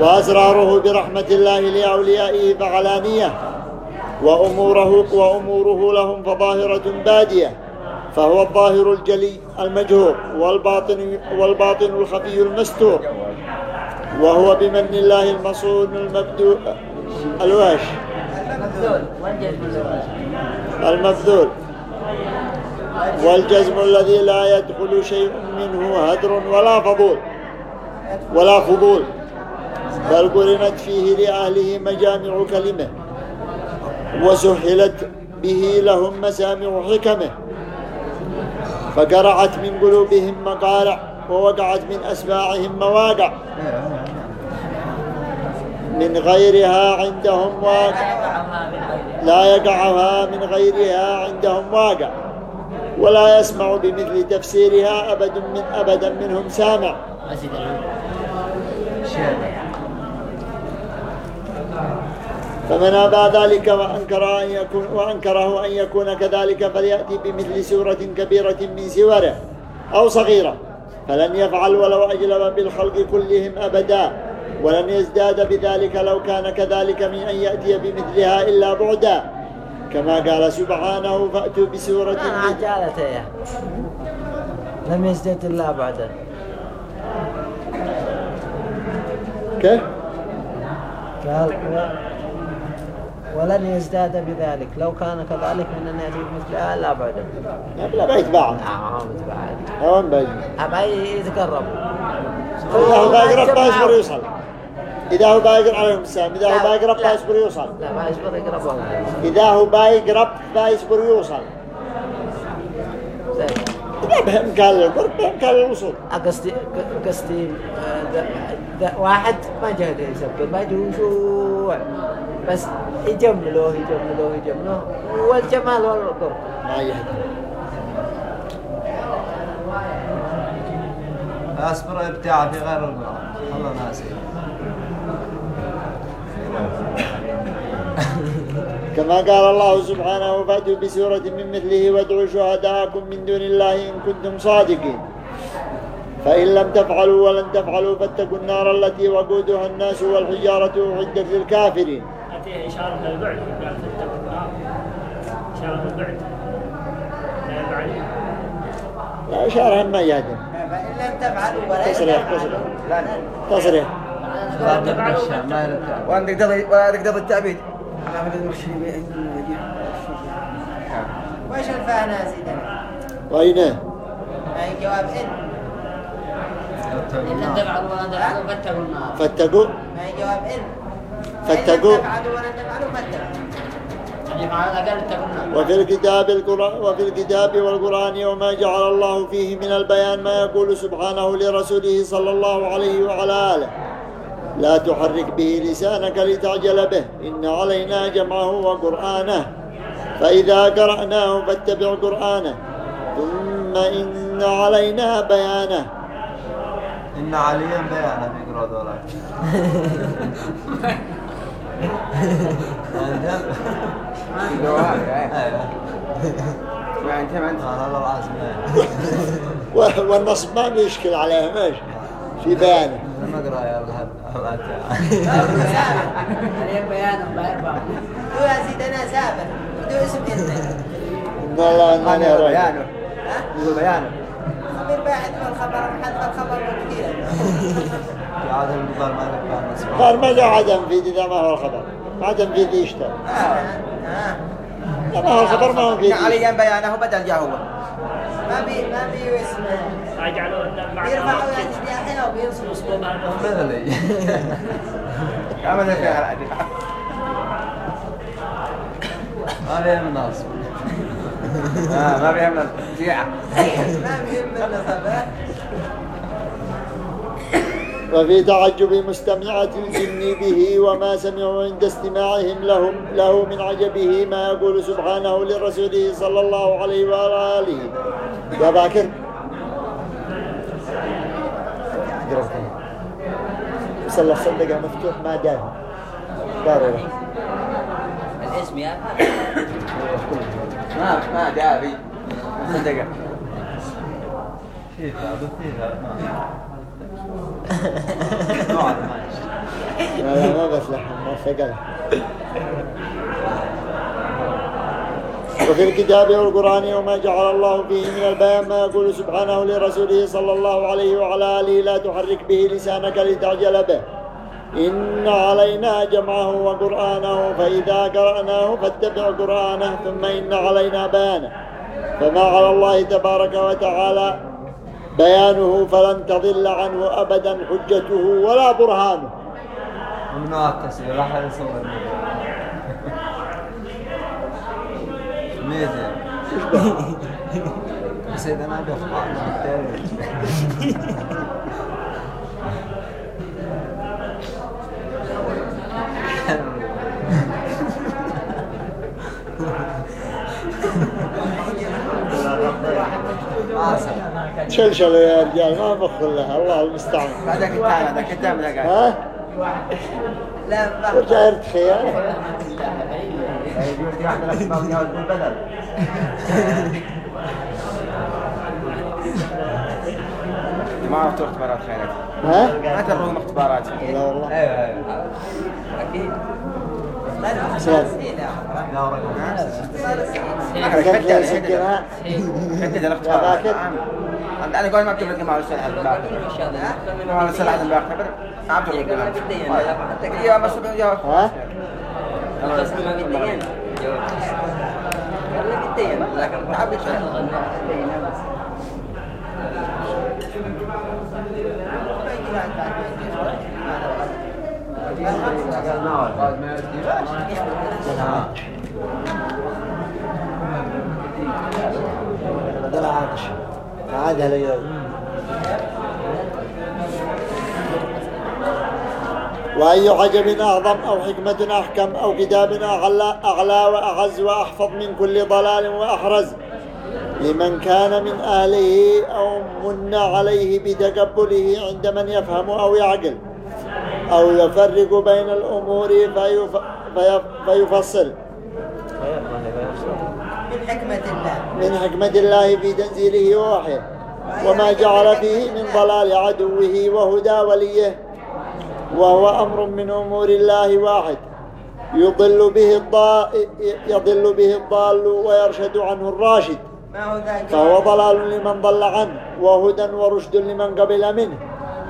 وأسراره برحمة الله لأوليائه فعلانية وأموره وأموره لهم فظاهرة بادية فهو الظاهر الجلي المجهور والباطن والباطن الخفي المستور وهو بمن الله المصون المبدوء الواش المبذول. والجزم الذي لا يدخل شيء منه هدر ولا فضول ولا فضول. بل قرنت فيه لأهله مجامع كلمة وسهلت به لهم مسامع حكمه. فقرعت من قلوبهم مقارع ووقعت من أسماعهم مواقع. من غيرها عندهم واقع. لا يقعها من غيرها عندهم واقع. ولا يسمع بمثل تفسيرها أبد من أبدا منهم سامع. فمن أبى ذلك وأنكر أن يكون وأنكره أن يكون كذلك فليأتي بمثل سورة كبيرة من سوره أو صغيرة. فلن يفعل ولو أجلب بالخلق كلهم أبدا. ولن يزداد بذلك لو كان كذلك من أن يأتي بمثلها إلا بعدا. كما قال سبحانه فأتوا بسورة ما جالت هي. لم يزداد إلا بعدا كيف؟ قال ولن يزداد بذلك. لو كان كذلك من أن يأتي بمثلها إلا بعدا لا بيت بعض. نعم بعد هون بيت أبي يتقرب إذا هو باقرب بايصبر يوصل إذا هو باقرب عليهم السلام. إذا هو باقرب بايصبر يوصل. لا ما يصبر يقرب والله. إذا هو باقرب بايصبر يوصل. زين. إذا بإمكان القرب بإمكان الوصول. قصدي قصدي آه، واحد ما جهد يسبر ما جه شوع بس يجملوه يجملوه يجملوه والجمال والقرب ما يهدي. أصبر ابتاع في غير القرآن الله ناسي. كما قال الله سبحانه فأتوا بسورة من مثله وادعوا شهداءكم من دون الله إن كنتم صادقين. فإن لم تفعلوا ولن تفعلوا فاتقوا النار التي وقودها الناس والحجارة أعدت للكافرين. أتيه إشارة للبعد قال فاتقوا النار. إشارة للبعد لا يبعد لا إشارة ما يهدم. فإن لم تفعلوا ولا تصريح تصريح. تصريح. ما وأن تقدر ولا تقدر التعبيد. وش الفاء نازلة؟ وأينه جواب إن. يرتاح إن تفعلوا ولا تفعلوا فاتقوا النار. فاتقوا يعني جواب إن. فاتقوا. فإن لم تفعلوا ولا تفعلوا فاتقوا يعني وفي الكتاب القرآن وفي الكتاب والقرآن وما جعل الله فيه من البيان ما يقول سبحانه لرسوله صلى الله عليه وعلى آله. لا تحرك به لسانك لتعجل به. إن علينا جمعه وقرآنه. فإذا قرأناه فاتبع قرآنه. ثم إن علينا بيانه. إن عليا ما ما الله العظيم و- والنصب ما بيشكل عليه ماشي. في بيانه. أقرأ يا بأربعة دو يا سيدنا سابر دو اسم إن إن الله إننا أنا رجل بيانه يقول بيانه باحث والخبر محذف الخبر المضار ما نبقى قال ماذا عدم في ذي ما هو الخبر؟ عدم في ذي اشتر ما هو الخبر ما هو في عليا بيانه بدل جاء هو ما بي ما بي اسم فجعلوا بعد يرفعوا يعني وبينصبوا أسلوب هذا مثلي كما ذكر ما من ناس آه ما بيهم جيعة ما بيهم النصب وفي تعجب مستمعة الجن به وما سمعوا عند استماعهم لهم له من عجبه ما يقول سبحانه لرسوله صلى الله عليه وعلى آله. يا باكر. صلى صدقها مفتوح ما داه دار الاسم يا ما ما جاء بي لا لا ما بس لحم ما وفي الكتاب والقرآن وما جعل الله فيه من البيان ما يقول سبحانه لرسوله صلى الله عليه وعلى آله لا تحرك به لسانك لتعجل به إن علينا جمعه وقرآنه فإذا قرأناه فاتبع قرآنه ثم إن علينا بيانه فما على الله تبارك وتعالى بيانه فلن تضل عنه أبدا حجته ولا برهانه. ممنوع التصوير لا احد يصور ميزة بس اذا ما بيخطأ شلشل يا رجال ما بخل لها. الله المستعان. بعدك هذاك التام ذاك ها؟ لا ورجع يرتخي ما عرفت اختبارات خيرك. ها؟ ما تروهم اختبارات لا والله. أيوه أيوه. أكيد. سلام حدد الاختبارات باكر. عند أنا قول ما بتبرد مع الاستاذ عبد الباقر مع الاستاذ عبد الباقر ما بتبرد أيوه بس بيجاوب ها لكن تعب لي وأي عجب أعظم أو حكمة أحكم أو كتاب أعلى, أعلى وأعز وأحفظ من كل ضلال وأحرز لمن كان من أهله أو من عليه بتقبله عند من يفهم أو يعقل أو يفرق بين الأمور فيف فيف فيفصل. من حكمة الله. من حكمة الله في تنزيله ووحيه وما جعل فيه من ضلال عدوه وهدى وليه. وهو أمر من أمور الله واحد. يضل به الضال يضل به الضال ويرشد عنه الراشد. ما هو ذاك؟ فهو ضلال لمن ضل عنه وهدى ورشد لمن قبل منه.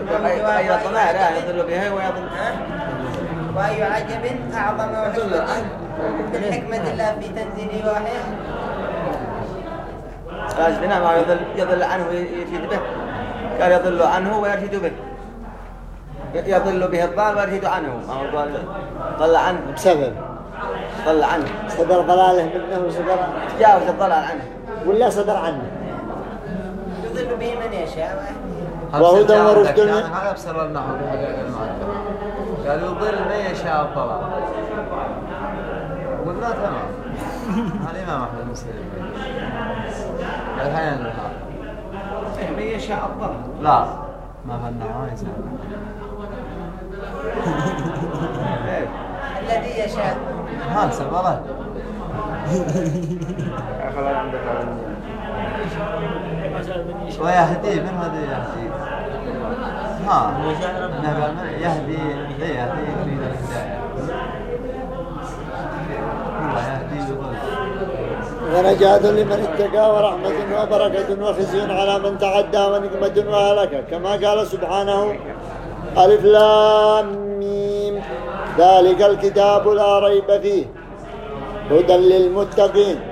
يضل بها ويضل وأي عجب أعظم وحكمة من حكمة الله في تنزيله وحيه راجلنا ما يضل يضل عنه ويرشد به. قال يضل عنه ويرشد به. يضل به الضال ويرشد عنه. ما هو ضل ضل عنه. بسبب. ضل عنه. صدر ضلاله منه وصدر تجاوز الضلال عنه. ولا صدر عنه. يضل به من يشاء. وهدى ورشد كان هذا بسر النحو قال يضل من يشاء الضلال قلنا تمام. هذا الامام أحمد مسلم الحين النهار من يشاء الضلال لا ما فنها ما يسمع الذي يشاء. ها سبلة خلاص عندك ويهدي من هذا يهدي؟ يضل ونجاة لمن اتقى ورحمة وبركة وخزي على من تعدى ونقمة وهلك. كما قال سبحانه ألف لام ميم. ذلك الكتاب لا ريب فيه. هدى للمتقين.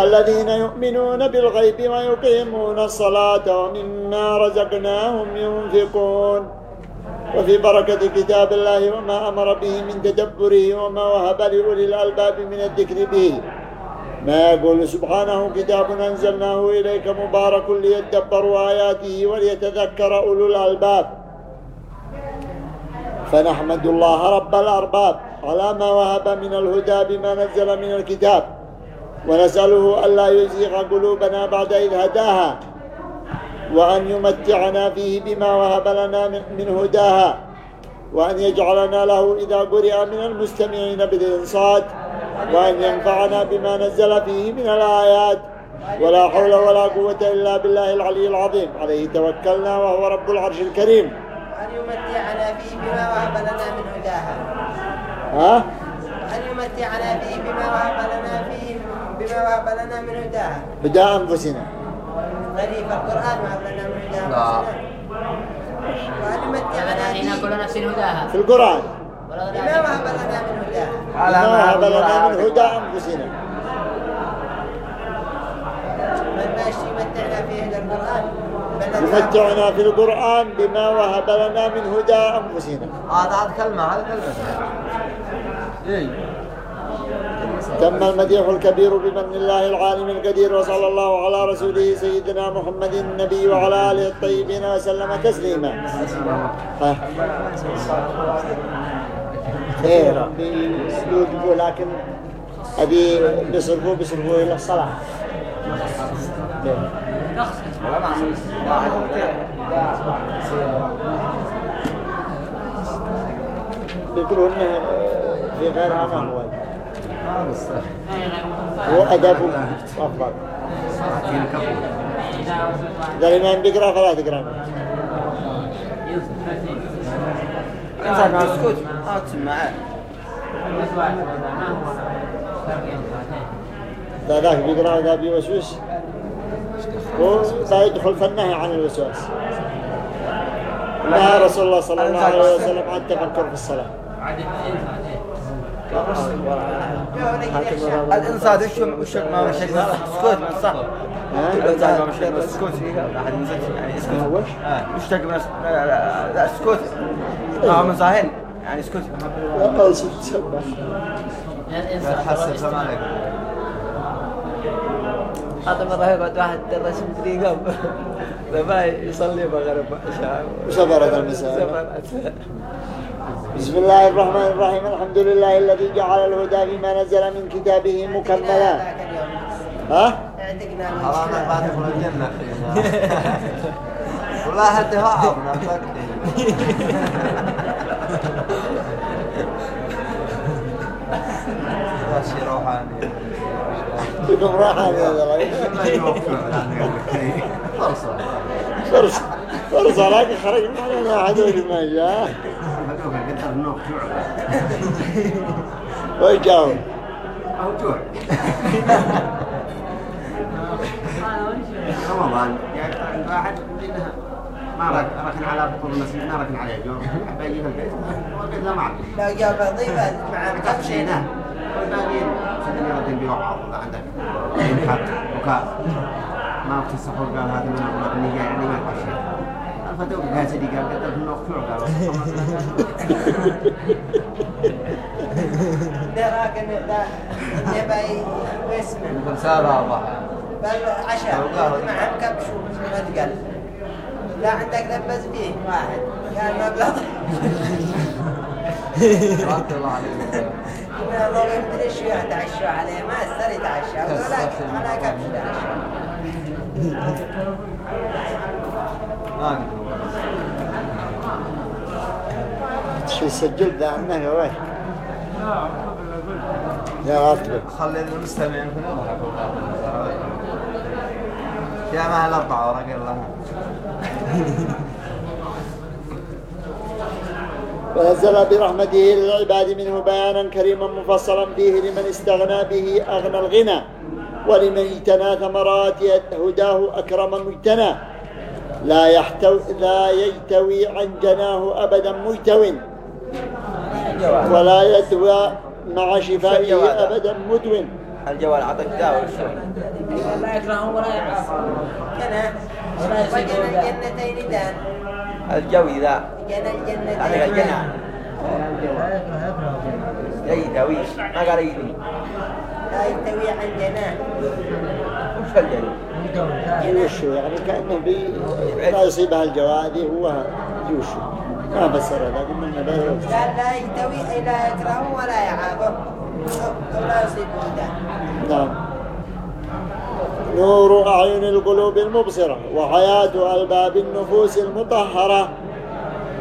الذين يؤمنون بالغيب ويقيمون الصلاة ومما رزقناهم ينفقون. وفي بركة كتاب الله وما أمر به من تدبره وما وهب لأولي الألباب من الذكر به. ما يقول سبحانه كتاب أنزلناه إليك مبارك ليدبروا آياته وليتذكر أولو الألباب. فنحمد الله رب الأرباب على ما وهب من الهدى بما نزل من الكتاب. ونسأله ألا يزيغ قلوبنا بعد إذ هداها وأن يمتعنا فيه بما وهب لنا من- هداها وأن يجعلنا له إذا قرئ من المستمعين بالإنصات وأن ينفعنا بما نزل فيه من الآيات ولا حول ولا قوة إلا بالله العلي العظيم. عليه توكلنا وهو رب العرش الكريم. أن يمتعنا فيه بما وهب لنا من هداها. ها؟ أن يمتعنا فيه بما وهب لنا فيه بما وهب لنا من هداها هدى أنفسنا غريب القرآن وهب لنا من هداها فيه كل نفس هداها في القرآن. بما وهب لنا من هداها على ما ما وهب لنا من هدى أنفسنا من ماشي يمتعنا هدى القرآن في القرآن بما وهب لنا من هدى أنفسنا هذا كلمة هذا كلمة اي تم المديح الكبير بمن الله العالم القدير وصلى الله على رسوله سيدنا محمد النبي وعلى آله الطيبين وسلم تسليما. ها. إيه بيسلوبوا لكن أبي بيصرفوا بيصرفوا إلى الصلاة. بيقولوا إنه في غيرها ما هو هو أدب أفضل إذا الإمام بيقرأ فلا تقرأ الإنسان ما يسكت ما تسمع ذا ذاك بيقرأ ذا بيوسوس النهي عن الوسواس. نهى رسول الله صلى الله عليه وسلم عن التفكر في الصلاة. الإنسان وش وش ما مشي سكوت صح الإنسان ما مشي سكوت أحد ينزل يعني يسكت وش؟ وش لا سكوت ما هو من ظاهر يعني سكوت لا أصل تسبح تحسب زمانك هذا مرة يقعد واحد درس مدري كم لما يصلي مغرب عشاء وسفرت المساء سفرت بسم الله الرحمن الرحيم. الحمد لله الذي جعل الهدى بما نزل من كتابه مكملا. ها؟ حرام ما تدخل الجنة فيها ولا هدها عبنا فكي ماشي روحاني بكم راحة هذا فرصة. فرصة. فرصة. لكن خرج من أحد ما جاء. النوم جوع ويجاوب أو جوع رمضان يعني الواحد منها ما رك- ركن على بطول المسجد ما ركن عليه حب يجي في البيت وقلت له ما عندي لو جاب ضيفة مع مشينا والباقيين سيدنا يردين بيوقعوا عندك ينحط وكاء ما وقت السحور قال هذا من جاي يعني ما يبغى شيء الفتوى قال سيدي قال قدر في النوع قال دراك ان ده يبقى يسمن يقول سابع ضحى بل عشاء مع كبش ومتقل لا عندك لبس فيه واحد قال مبلغ رحمة الله عليك الله يمدري شو يتعشوا عليه ما استر يتعشى ولكن أنا كبش تعشى ما قدروا شو سجل ذا عنه يا وين يا غاطبة خلي المستمعين يضحكوا يا مع الأربعة ورق الله ونزل برحمته للعباد منه بيانا كريما مفصلا فيه لمن استغنى به أغنى الغنى ولمن اجتنى ثمرات هداه أكرم مجتنى. لا يحتوي لا يجتوي عن جناه أبدا مجتو. ولا يدوى مع شفائه أبدا مدون الجوال عطك داوي الشغل لا يكرههم ولا الجنتين دان الجوي ذا. الجنتين الجنة ما قال لا يستوي عن جناه وش الجنة يوشو يعني كأنه بي لا يصيبها الجوادي هو يوشو ما بسر هذا قلنا يوشو. قال لا يستوي لا يكره ولا يعافه ولا يصيبه دان نعم. نور أعين القلوب المبصرة وحياة ألباب النفوس المطهرة.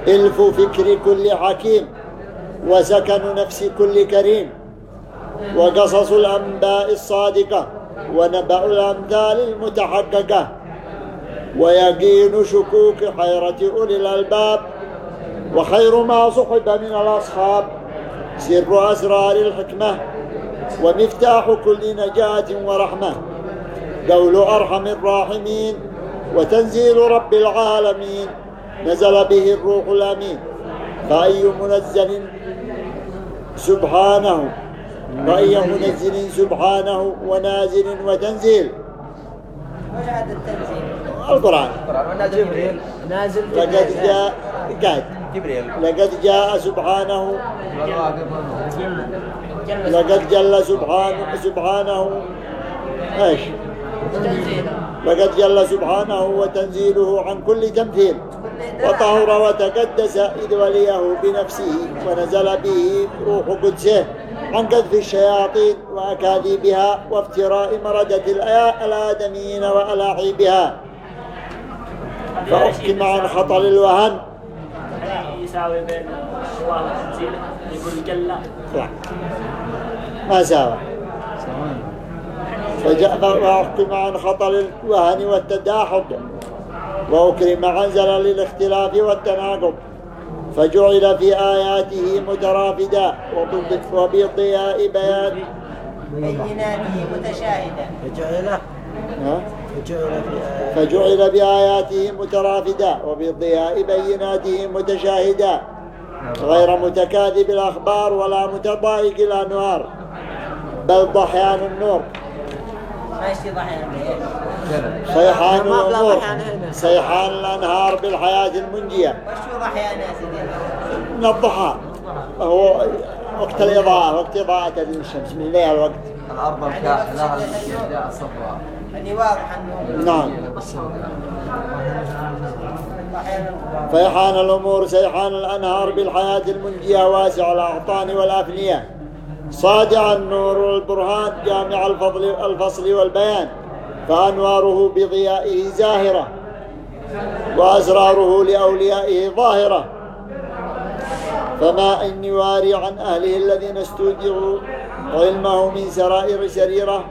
إلف فكر كل حكيم وسكن نفس كل كريم. وقصص الأنباء الصادقة ونبأ الأمثال المتحققة. ويقين شكوك حيرة أولي الألباب. وخير ما صحب من الأصحاب. سر أسرار الحكمة. ومفتاح كل نجاة ورحمة. قول أرحم الراحمين. وتنزيل رب العالمين. نزل به الروح الأمين. فأي منزل. سبحانه. فأي منزل سبحانه ونازل وتنزيل. وش عاد التنزيل؟ القرآن. جبريل نازل. لقد. جاء قاعد. جبريل. لقد جاء سبحانه. لقد جل سبحانه سبحانه. إيش؟ لقد جل سبحانه وتنزيله عن كل تمثيل. وطهر وتقدس إذ وليه بنفسه ونزل به روح قدسه عن كذب الشياطين وأكاذيبها وافتراء مردة الآ- الآدميين وألاعيبها فأحكم عن خطر الوهن يساوي بين يقول جل لا ما ساوى فجاء وأحكم عن خطر الوهن والتداحض. وأكرم عنزلا للاختلاف والتناقض فجعل في آياته مترافدا وبال- وبالضياء بيان. بيناته متشاهدا فجعل ها؟ فجعل في آيات فجعل بآياته مترافدا وبالضياء بيناته متشاهدا. غير متكاذب الأخبار ولا متضايق الأنوار بل ضحيان النور. صيحان بلا الأمور. صيحان الأنهار بالحياة المنجية. وش هو ضحية يا سيدي؟ من الضحى. هو وقت الإضاءة وقت إضاءة الشمس من الليل الوقت. الأرض الكاحلة الجداء الصفراء يعني واضح إنه نعم. فيحان الأمور سيحان الأنهار بالحياة المنجية واسع الأعطان والأفنية. صادع النور والبرهان جامع الفضل الفصل والبيان فأنواره بضيائه زاهرة وأسراره لأوليائه ظاهرة. فما إن يواري عن أهله الذين استودعوا علمه من سرائر سريرة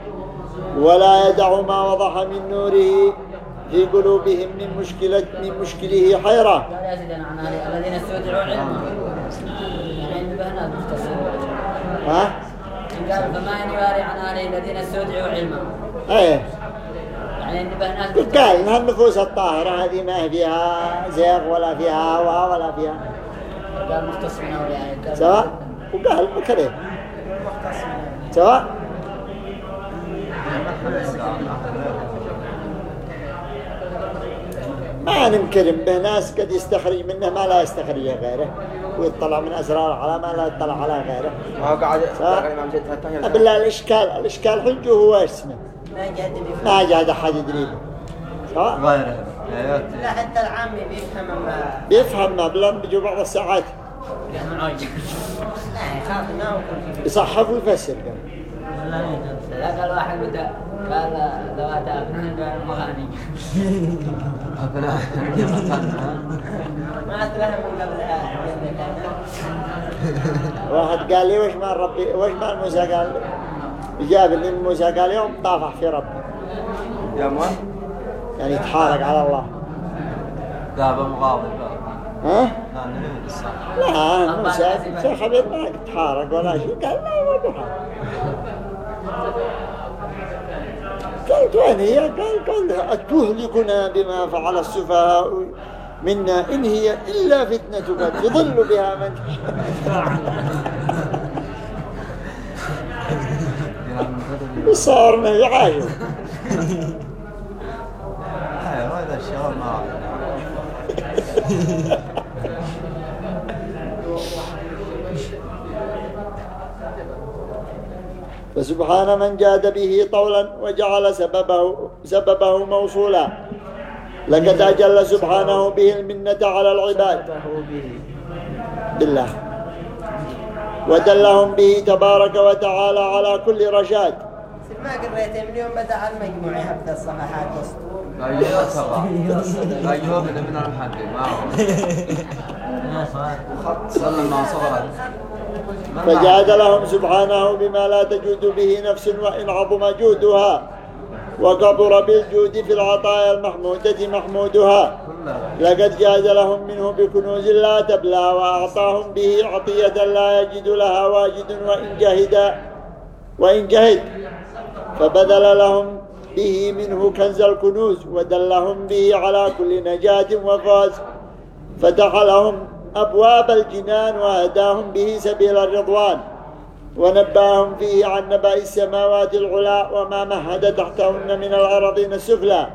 ولا يدع ما وضح من نوره في قلوبهم من مشكلة من مشكله حيرة. الذين استودعوا علما ها؟ قال فما ان يواري عن هذه الذين استودعوا علما. إيه. يعني نبهنا قال إنها النفوس الطاهرة هذه ما هي فيها زيغ ولا فيها هوى ولا فيها. قال مختص من قال سواء؟ وقال بكره سواء؟ ما ننكرم به. ناس قد يستخرج منه ما لا يستخرج غيره. ويطلع من أسرار على ما لا يطلع على غيره. ما هو قاعد صح. بالله الإشكال الإشكال حجه هو اسمه؟ ما جاد بيفهم ما جاد أحد يدري سواء غيره. آيات لا حتى العامي بيفهم ما بيفهم ما بلا بيجوا بعض الساعات. يعني يصحف ويفسر قال لا قال واحد بدا قال ذوات ما من قبلها واحد قال لي وش ما ربي؟ وش ما موسى قال؟ جاب لي موسى قال يوم طافح في ربي يا موان يعني يتحارق على الله. ذهب مغاضب ها؟ لا موسى شيخ حبيب ما يتحارق ولا شيء. قال لا هو هي؟ قال قال أتهلكنا بما فعل السفهاء منا إن هي إلا فتنتك تضل بها من تشاء صار ما يعاير أيوه هذا الشغل ما فسبحان من جاد به طولا وجعل سببه سببه موصولا لقد أجل سبحانه به المنة على العباد بالله ودلهم به تبارك وتعالى على كل رشاد ما قريته من يوم بدأ المجموع يحفظ الصفحات والسطور أيوه ترى أيوه من من المحدد ما هو سلم ما صغرت فجاد لهم سبحانه بما لا تجود به نفس وإن عظم جودها وقبر بالجود في العطايا المحمودة محمودها. لقد جاز لهم منه بكنوز لا تبلى وأعطاهم به عطية لا يجد لها واجد وإن جهد وإن جهد. فبذل لهم به منه كنز الكنوز ودلهم به على كل نجاة وفاز. فتح لهم أبواب الجنان وهداهم به سبيل الرضوان ونباهم فيه عن نبأ السماوات العلا وما مهد تحتهن من الأرضين السفلى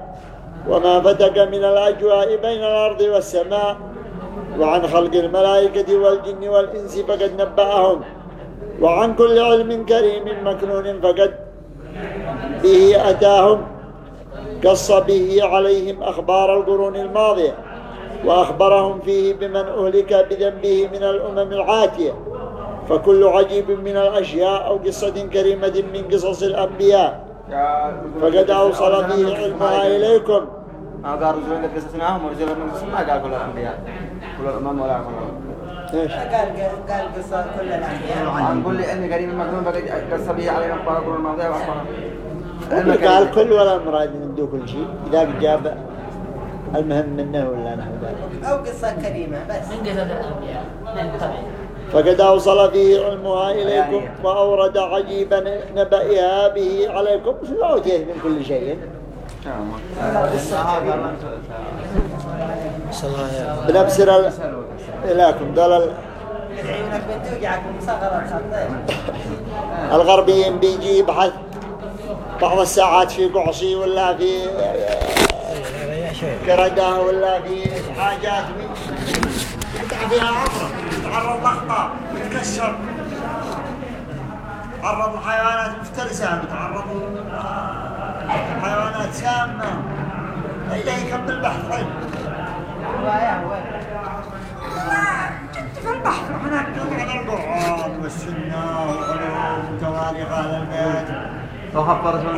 وما فتك من الأجواء بين الأرض والسماء وعن خلق الملائكة والجن والإنس فقد نبأهم وعن كل علم كريم مكنون فقد به أتاهم قص به عليهم أخبار القرون الماضية وأخبرهم فيه بمن أهلك بذنبه من الأمم العاتية. فكل عجيب من الأشياء أو قصة كريمة من قصص الأنبياء. فقد أوصل فيه علمها إليكم. ما قال قد قصصناهم ورسول من قال كل الأنبياء. كل الأمم ولا كل إيش؟ قال قال قصة كل الأنبياء. عن كل علم كريم مكنون فقد قص به علينا أخبار القرون الماضية وأخبارهم قال كل ولا مراد عنده كل شيء إذا جاب المهم منه ولا نحو ذلك؟ أو قصة كريمة بس. من قصص الأنبياء فقد أوصل فيه علمها إليكم وأورد عجيب نبئها به عليكم. شو أوتيه من كل شيء؟ بنبصر ال- إليكم. دول الغربيين بيجي يبحث بعض الساعات في قعصي ولا في كردة ولا في حاجات يقطع فيها عمره يتعرض لأخطاء يتكسر تعرض لحيوانات مفترسة بتعرض لحيوانات سامة إلا يكمل بحث علم في البحث إحنا نقول على القرآن والسنة وعلوم تواريخ أهل البيت. فخبر رسول